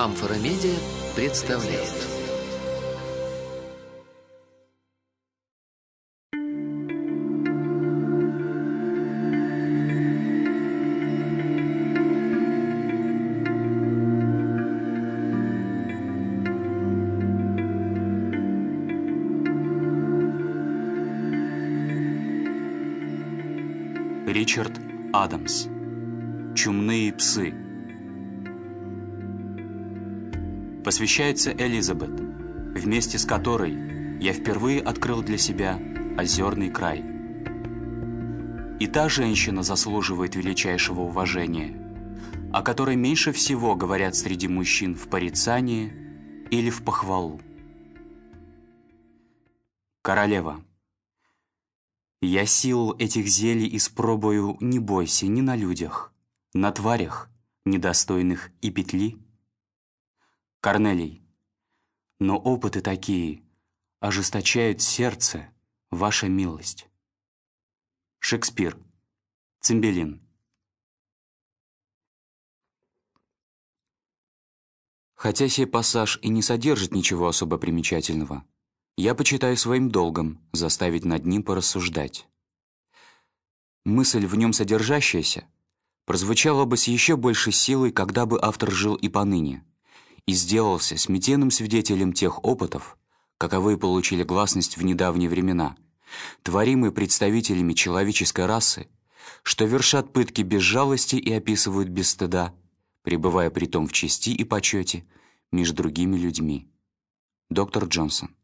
Амфора Медиа представляет. Ричард Адамс. Чумные псы. Посвящается Элизабет, вместе с которой я впервые открыл для себя озерный край. И та женщина заслуживает величайшего уважения, о которой меньше всего говорят среди мужчин в порицании или в похвалу. Королева. Я силу этих зелий испробую, не бойся, ни на людях, на тварях, недостойных и петли. Корнелий. Но опыты такие ожесточают сердце, ваша милость. Шекспир. Цимбелин. Хотя сей пассаж и не содержит ничего особо примечательного, я почитаю своим долгом заставить над ним порассуждать. Мысль в нем содержащаяся прозвучала бы с еще большей силой, когда бы автор жил и поныне, и сделался сметенным свидетелем тех опытов, каковые получили гласность в недавние времена, творимые представителями человеческой расы, что вершат пытки без жалости и описывают без стыда, пребывая при том в чести и почете между другими людьми. Доктор Джонсон